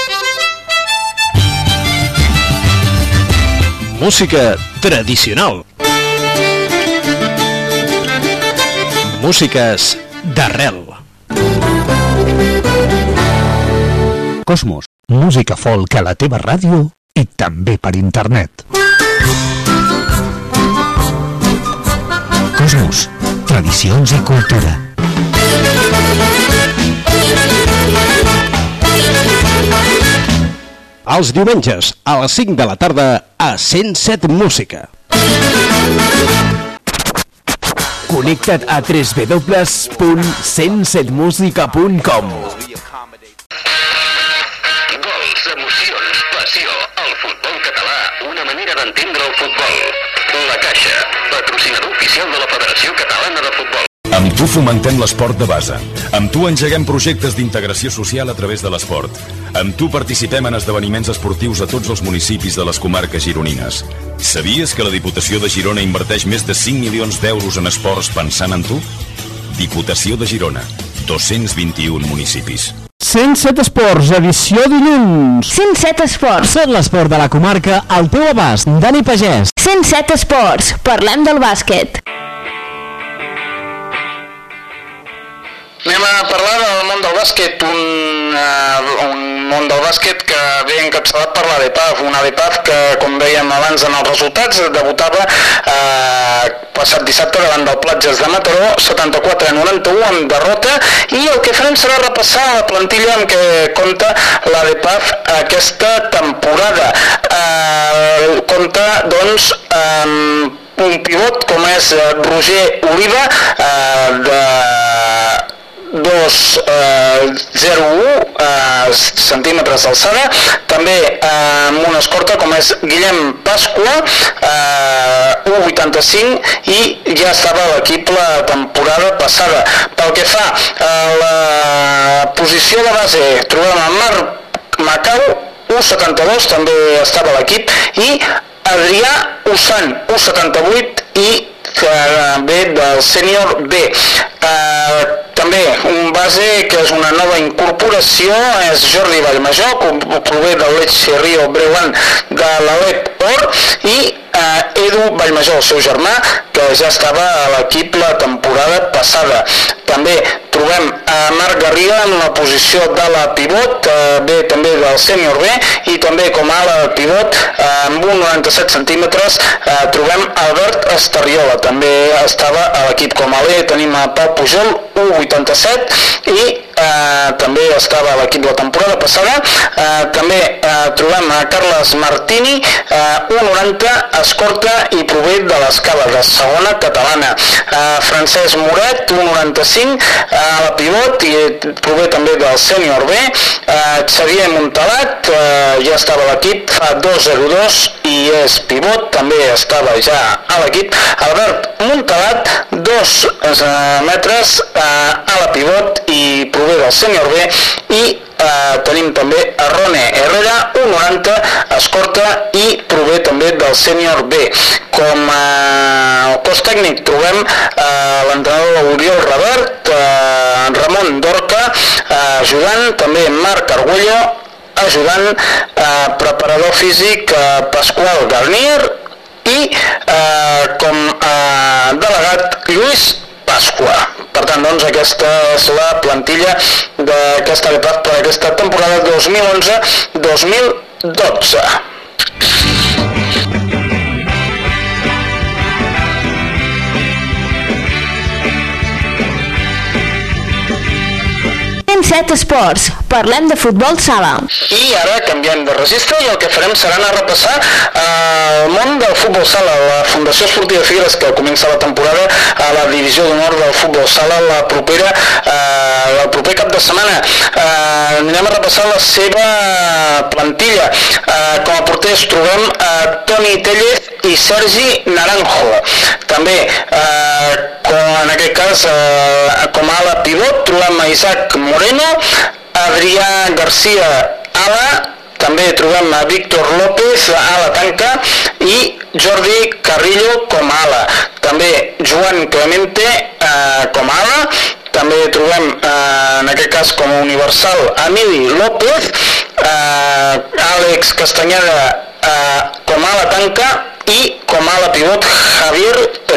Música tradicional. Músiques d'arrel. Cosmos, música folk a la teva ràdio i també per internet. Cosmos, tradicions i cultura. Els diumenges, a les 5 de la tarda, a 107 Música. Connecta't a www.107musica.com d'entendre el futbol. La Caixa, patrocinador oficial de la Federació Catalana de Futbol. Amb tu fomentem l'esport de base. Amb tu engeguem projectes d'integració social a través de l'esport. Amb tu participem en esdeveniments esportius a tots els municipis de les comarques gironines. Sabies que la Diputació de Girona inverteix més de 5 milions d'euros en esports pensant en tu? Diputació de Girona. 221 municipis. 107 Esports, edició dilluns. 107 Esports. Tot l'esport de la comarca al teu abast. Dani Pagès. 107 Esports. Parlem del bàsquet. Anem a parlar del món del bàsquet, un, uh, un món del bàsquet que ve encapçalat per l'ADEPAF, una ADEPAF que, com dèiem abans en els resultats, debutava uh, passat dissabte davant del Platges de Mataró, 74-91 amb derrota, i el que farem serà repassar la plantilla amb què compta l'ADEPAF aquesta temporada. Uh, compta, doncs, amb un pivot com és eh, Roger Oliva, eh, de 2,01 eh, centímetres d'alçada, també eh, amb una escorta com és Guillem Pasqua, eh, 1,85 i ja estava a l'equip la temporada passada. Pel que fa a la posició de base, trobem a Marc Macau, 1,72, també estava a l'equip, i Adrià Usan, 1,78 i que ve del sènior B. Eh, també un base que és una nova incorporació és Jordi Vallmajor, que prové del Lecce Rio Breuant de l'Alep Or, i eh, Edu Vallmajor, el seu germà, que ja estava a l'equip la temporada passada. També trobem a Marc Garriga en una posició de la pivot, eh, bé també del sènior B, i també com a ala pivot, eh, amb un 97 centímetres, eh, trobem Albert Estarriola, també estava a l'equip com a l'E, tenim a Pau Pujol, 1,87, i eh, també estava a l'equip de la temporada passada, eh, també eh, trobem a Carles Martini, eh, 1,90, escorta i prové de l'escala de segona catalana. Eh, Francesc Moret, 1,95, eh, a la pivot i prové també del sènior B. Eh, Xavier Montalat, eh, ja estava a l'equip, fa 2,02 i és pivot, també estava ja a l'equip. Albert Montalat, 2 eh, metres eh, a la pivot i prové del sènior B i eh, tenim també a Rone Herrera, 1,90, escorta i prové també del sènior B. Com a cos tècnic trobem eh, l'entrenador Oriol Robert, eh, Ramon Dorca, eh, ajudant, també Marc Arguello, ajudant, eh, preparador físic eh, Pasqual Garnier i eh, com a delegat Lluís Pasqua. Per tant, doncs, aquesta és la plantilla d'aquesta per aquesta temporada 2011-2012. 107 Esports. Parlem de futbol sala. I ara canviem de registre i el que farem serà anar a repassar eh, el món del futbol sala, la Fundació Esportiva Figueres que comença la temporada a la divisió d'honor del futbol sala la propera, eh, el proper cap de setmana. Eh, anem a repassar la seva plantilla. Eh, com a porters trobem a Toni Tellez i Sergi Naranjo. També, eh, com en aquest cas, eh, com a ala pivot, trobem a Isaac Moreno, Adrià Garcia Ala també trobem a Víctor López a la tanca i Jordi Carrillo com a ala. També Joan Clemente eh, com a ala, també trobem eh, en aquest cas com a universal Emili López, eh, Àlex Castanyeda eh, com a la tanca i com a la pivot Javier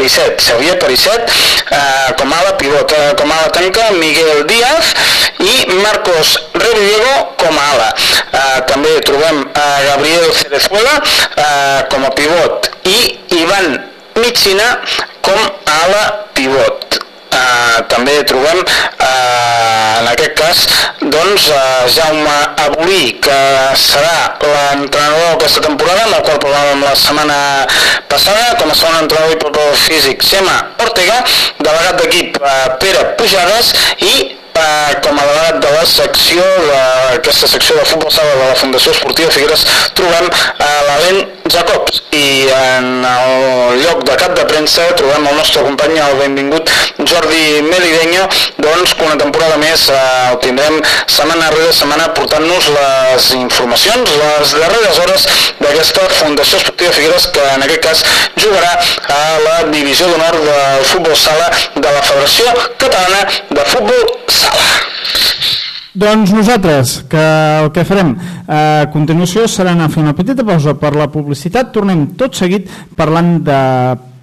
Perisset, Xavier Perisset eh, com a la pivot, eh, com a la tanca Miguel Díaz i Marcos Reviego com a ala. Eh, també trobem a Gabriel Cerezuela eh, com a pivot i Ivan Michina com a ala pivot. Uh, també trobem uh, en aquest cas doncs, uh, Jaume Abolí que serà l'entrenador aquesta temporada amb el qual parlàvem la setmana passada com a segon entrenador i preparador físic. Xema Ortega delegat d'equip uh, Pere Pujades i eh, com a delegat de la secció d'aquesta secció de futbol sala de la Fundació Esportiva Figueres trobem eh, l'Alen Jacobs i en el lloc de cap de premsa trobem el nostre company el benvingut Jordi Melideño doncs que una temporada més eh, el tindrem setmana rere setmana portant-nos les informacions les darreres hores d'aquesta Fundació Esportiva Figueres que en aquest cas jugarà a la divisió d'honor del futbol sala de la Federació Catalana de Futbol Sala. Doncs nosaltres, que el que farem a continuació serà anar a fer una petita pausa per la publicitat. Tornem tot seguit parlant de,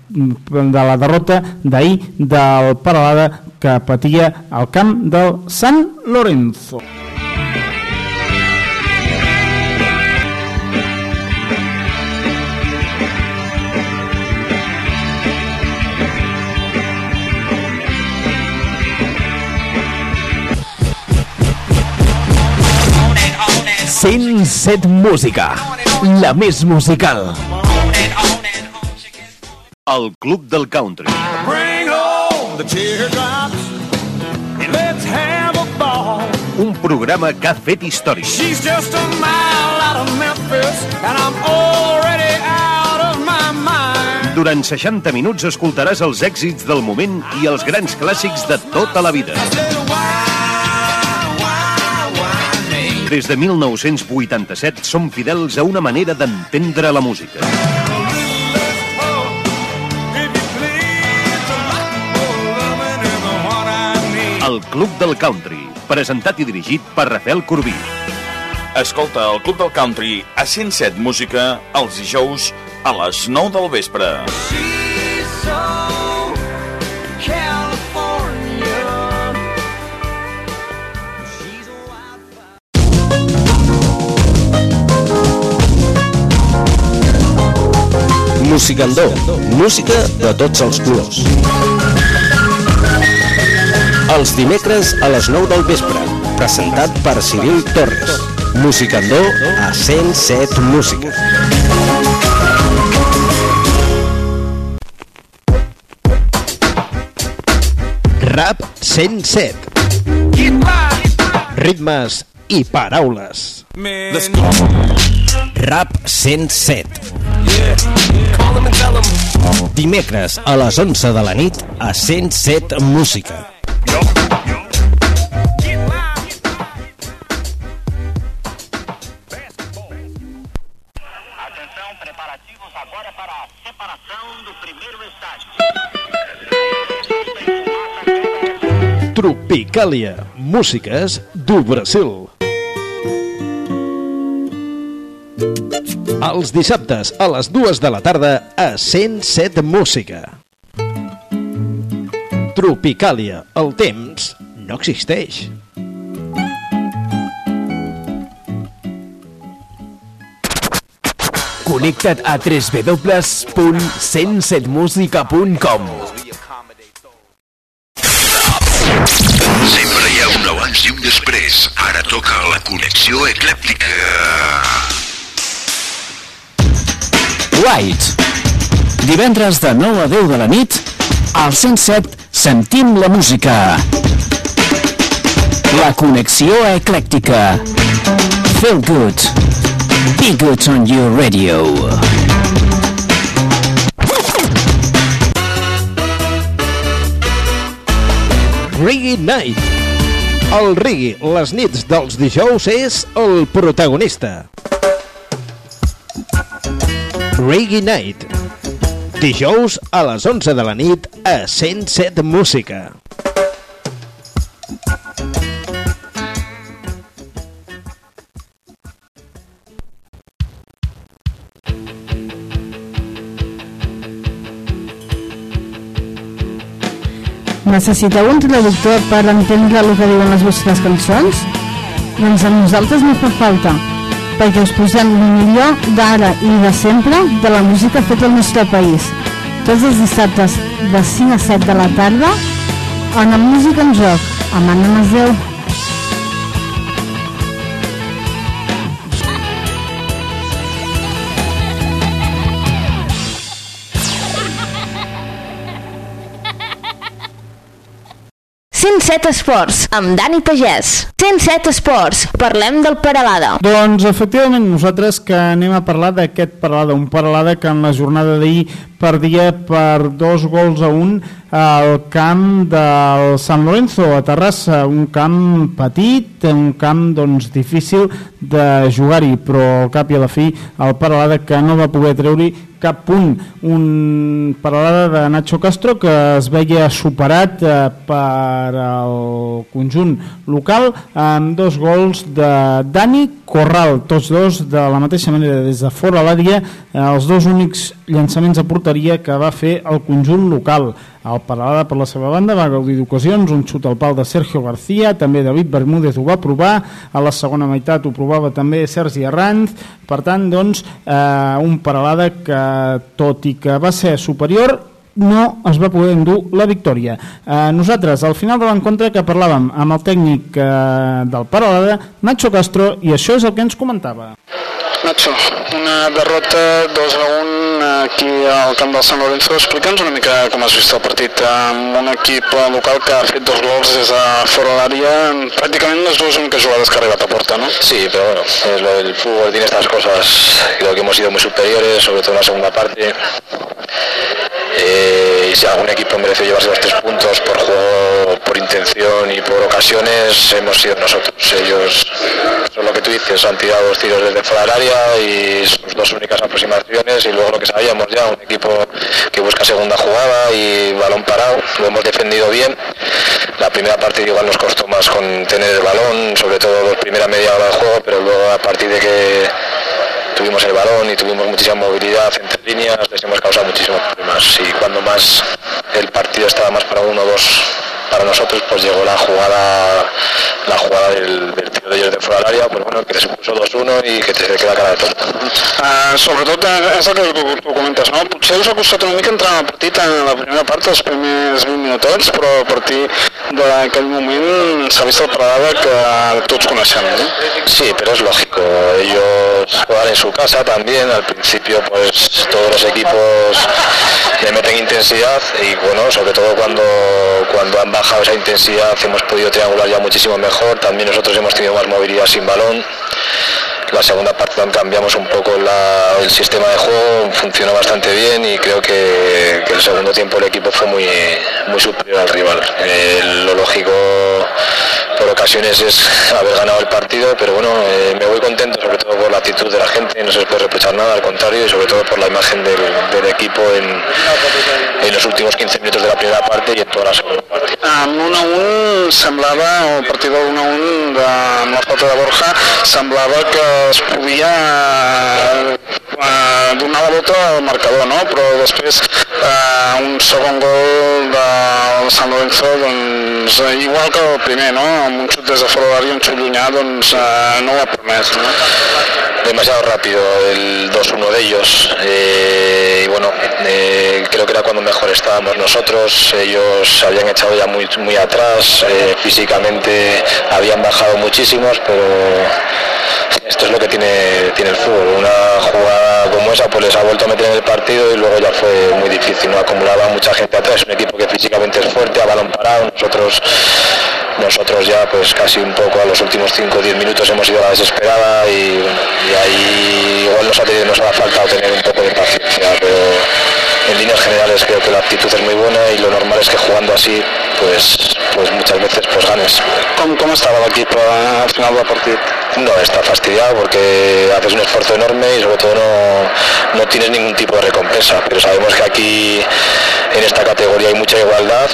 de la derrota d'ahir del Paralada que patia al camp del San Lorenzo. Cent set Música, la més musical. El Club del Country. Bring home the teardrops and let's have a ball. Un programa que ha fet història. She's just a mile out of Memphis and I'm already out of my mind. Durant 60 minuts escoltaràs els èxits del moment i els grans clàssics de tota la vida. Des de 1987 som fidels a una manera d'entendre la música. El Club del Country, presentat i dirigit per Rafael Corbí. Escolta el Club del Country a 107 Música els dijous a les 9 del vespre. Musicandó, música de tots els colors. Els dimecres a les 9 del vespre, presentat per Cyril Torres. Musicandó a 107 Música. Rap 107. Ritmes i paraules. Rap 107. Dimecres a les 11 de la nit a 107 Música. Tropicàlia, músiques do Brasil. Els dissabtes a les dues de la tarda a 107 Música. Tropicàlia, el temps no existeix. Connecta't a www.107musica.com Sempre hi ha un abans i un després. Ara toca la connexió eclèptica. White. Divendres de 9 a 10 de la nit, al 107 sentim la música. La connexió eclèctica. Feel good. Be good on your radio. Reggae Night. El reggae, les nits dels dijous, és el protagonista. Reggae Night. Dijous a les 11 de la nit a 107 Música. Necessiteu un traductor per entendre el que diuen les vostres cançons? Doncs a nosaltres no fa falta, perquè us posem el millor d'ara i de sempre de la música feta al nostre país. Tots els dissabtes de 5 a 7 de la tarda, on amb música en joc, amb Anna Masdeu. Set Esports, amb Dani Pagès. 107 Esports, parlem del Paralada. Doncs efectivament nosaltres que anem a parlar d'aquest Paralada, un Paralada que en la jornada d'ahir perdia per dos gols a un al camp del San Lorenzo a Terrassa, un camp petit, un camp doncs, difícil de jugar-hi, però al cap i a la fi el Paralada que no va poder treure cap punt, un paral·lada de Nacho Castro que es veia superat eh, per el conjunt local amb dos gols de Dani Corral, tots dos de la mateixa manera des de fora l'àrea, eh, els dos únics llançaments a porteria que va fer el conjunt local. El Paralada, per la seva banda, va gaudir d'ocasions, un xut al pal de Sergio García, també David Bermúdez ho va provar, a la segona meitat ho provava també Sergi Arranz, per tant, doncs, eh, un Paralada que, tot i que va ser superior, no es va poder endur la victòria. Eh, nosaltres, al final de l'encontre que parlàvem amb el tècnic eh, del Paralada, Nacho Castro, i això és el que ens comentava. Nacho, una derrota 2 a 1 aquí al camp del San Lorenzo. Explica'ns una mica com has vist el partit un equip local que ha fet dos gols des de fora l'àrea, pràcticament les dues jugades que ha arribat a porta, ¿no? Sí, pero bueno, es lo del fútbol tiene estas cosas, creo que hemos sido muy superiores, sobre todo en la segunda parte. Eh, y si algún equipo mereció llevarse los tres puntos por juego, por intención y por ocasiones, hemos sido nosotros. Ellos, son lo que tú dices, han tirado dos tiros desde fuera del área y sus dos únicas aproximaciones y luego lo que sabíamos ya, un equipo que busca segunda jugada y balón parado, lo hemos defendido bien. La primera parte igual nos costó más con tener el balón, sobre todo la primera media hora del juego, pero luego a partir de que tuvimos el balón y tuvimos muchísima movilidad entre líneas, les hemos causado muchísimos problemas y cuando más el partido estaba más para uno dos para nosotros pues llegó la jugada la jugada del, del tiro de ellos de fuera del área pues bueno que se puso 2-1 i que se queda cara de tot Uh, sobretot eh, és el que tu, tu comentes, no? Potser us ha costat una mica entrar al partit en la primera part, els primers 20 minutets, però a partir d'aquell moment s'ha vist el parada que tots coneixem, ¿no? Sí, pero es lógico. Ellos juegan en su casa también. Al principio, pues todos los equipos le meten intensidad y bueno, sobre todo cuando, cuando han bajado esa intensidad hemos podido triangular ya muchísimo mejor. También nosotros hemos tenido más movilidad sin balón. La segunda parte cambiamos un poco la- el sistema de juego, funcionó bastante bien y creo que, el segundo tiempo el equipo fue muy, muy superior al rival. Eh, lo lógico por ocasiones es haber ganado el partido, pero bueno, eh, me voy contento sobre todo por la actitud de la gente, no se puede reprochar nada, al contrario, y sobre todo por la imagen del, equipo en, en los últimos 15 minutos de la primera parte y en toda la segunda parte. Amb 1 a 1 semblava, o a partir del 1 a 1 de, Borja, semblava que podia eh, donar la volta al marcador, no? però després eh, un segon gol del San Lorenzo, doncs, eh, igual que el primer, no? amb un xut des de fora un xut eh, no ho ha permès. Demasiado rápido el 2-1 de ellos y bueno creo que era cuando mejor estábamos nosotros ellos habían echado ya muy muy atrás físicamente habían bajado muchísimos pero esto es lo que tiene tiene el fútbol. Una jugada como esa pues les ha vuelto a meter en el partido y luego ya fue muy difícil no acumulaba mucha gente atrás. Un equipo que físicamente es fuerte a balón parado. Nosotros nosotros ya pues casi un poco a los últimos 5 o 10 minutos hemos ido a la desesperada y, y ahí igual nos ha, tenido- nos ha faltado tener un poco de paciencia, pero en líneas generales creo que la actitud es muy buena y lo normal es que jugando así, pues, pues muchas veces pues ganes. Com, com estava l'equip eh, al final del partit? No, está fastidiado porque haces un esfuerzo enorme y sobre todo no, no tienes ningún tipo de recompensa. Pero sabemos que aquí en esta categoría hay mucha igualdad.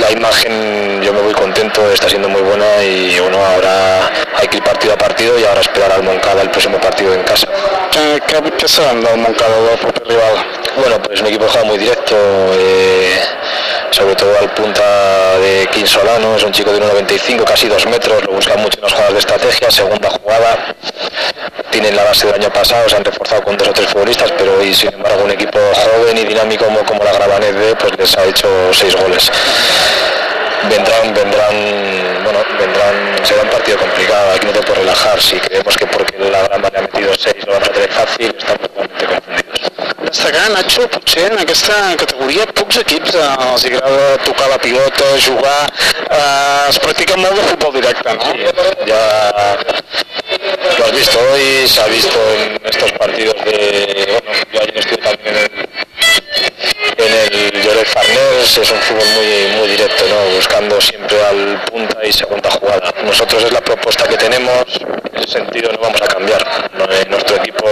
La imagen, yo me voy contento, está siendo muy buena y bueno, ahora hay que ir partido a partido y ahora esperar al Moncada el próximo partido en casa. Eh, què, què sabem del Montcada, del proper rival? Bueno, pues un equipo que juega muy directo, eh, sobre todo al punta de Quim Solano, es un chico de 1,95, casi 2 metros, lo buscan mucho en las jugadas de estrategia, segunda jugada, tienen la base del año pasado, se han reforzado con dos o tres futbolistas, pero hoy sin embargo un equipo joven y dinámico como, como la Gravanet B, pues les ha hecho seis goles. Vendrán, vendrán, bueno, vendrán, será un partido complicado, aquí no te puedes relajar, si creemos que porque la Grama le ha metido seis lo vamos a tener fácil, estamos totalmente confundidos. Destacar, Nacho, potser en aquesta categoria pocs equips eh, els agrada tocar la pilota, jugar, eh, es practica molt de futbol directe, no? Ya lo has visto hoy, se ha visto en estos partidos de, bueno, yo ayer estuve también en el, en el Lloret Farners, es un fútbol muy, muy directo, ¿no? buscando siempre al punta y segunda jugada. Nosotros es la propuesta que tenemos, en ese sentido no vamos a cambiar. Nuestro equipo,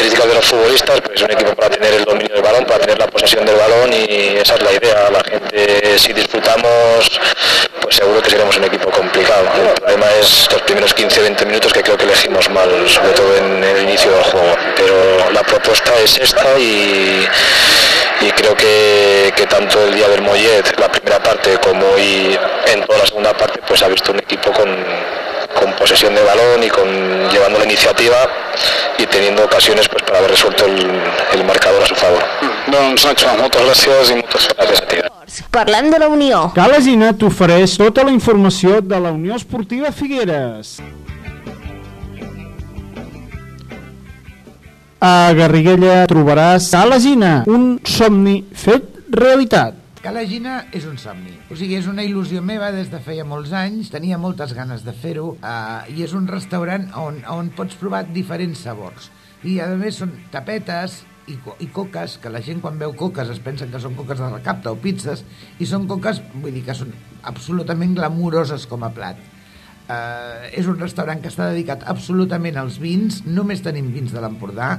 características de los futbolistas, pues es un equipo para tener el dominio del balón, para tener la posesión del balón y esa es la idea. La gente, si disfrutamos, pues seguro que seremos un equipo complicado. El problema es los primeros 15-20 minutos que creo que elegimos mal, sobre todo en el inicio del juego. Pero la propuesta es esta y, creo que, que tanto el día del Mollet, la primera parte, como hoy en toda la segunda parte, pues ha visto un equipo con posesión de balón y con llevando la iniciativa y teniendo ocasiones pues para haber resuelto el, el marcador a su favor. Doncs Nacho, moltes gràcies i moltes gràcies a ti. Parlem de la Unió. Calesina t'ofereix tota la informació de la Unió Esportiva Figueres. A Garriguella trobaràs Calesina, un somni fet realitat. Calagina és un somni, o sigui, és una il·lusió meva des de feia molts anys, tenia moltes ganes de fer-ho, eh, i és un restaurant on, on pots provar diferents sabors. I a més són tapetes i, co i coques, que la gent quan veu coques es pensa que són coques de recapta o pizzas, i són coques, vull dir que són absolutament glamuroses com a plat. Uh, és un restaurant que està dedicat absolutament als vins, només tenim vins de l'Empordà,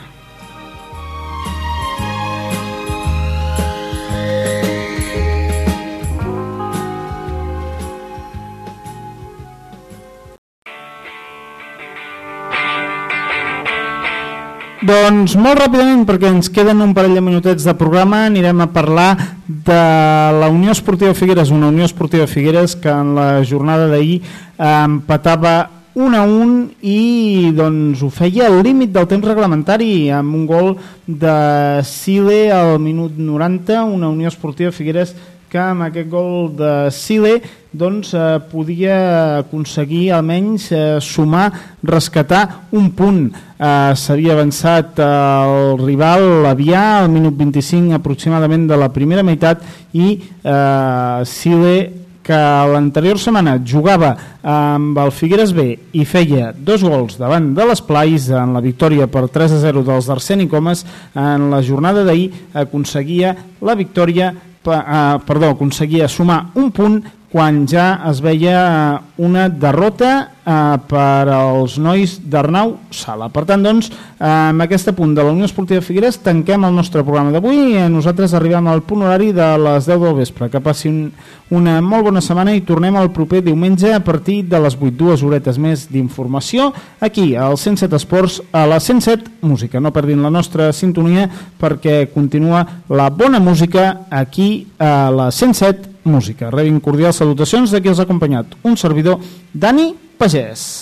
Doncs molt ràpidament, perquè ens queden un parell de minutets de programa, anirem a parlar de la Unió Esportiva Figueres, una Unió Esportiva Figueres que en la jornada d'ahir empatava 1 a 1 i doncs ho feia al límit del temps reglamentari amb un gol de Sile al minut 90, una Unió Esportiva Figueres amb aquest gol de Sile doncs, eh, podia aconseguir almenys eh, sumar, rescatar un punt. Eh, S'havia avançat el rival l'Avià al minut 25 aproximadament de la primera meitat i eh, Sile que l'anterior setmana jugava amb el Figueres B i feia dos gols davant de les Plais en la victòria per 3 a 0 dels d'Arseni en la jornada d'ahir aconseguia la victòria perdó, aconseguia sumar un punt quan ja es veia una derrota eh, per als nois d'Arnau Sala. Per tant, doncs, eh, amb aquest punt de la Unió Esportiva Figueres tanquem el nostre programa d'avui i nosaltres arribem al punt horari de les 10 del vespre. Que passi un, una molt bona setmana i tornem el proper diumenge a partir de les 8, dues horetes més d'informació aquí, al 107 Esports, a la 107 Música. No perdin la nostra sintonia perquè continua la bona música aquí a la 107 Música. Rebin cordials salutacions de qui els ha acompanyat. Un servidor, Dani Pagès.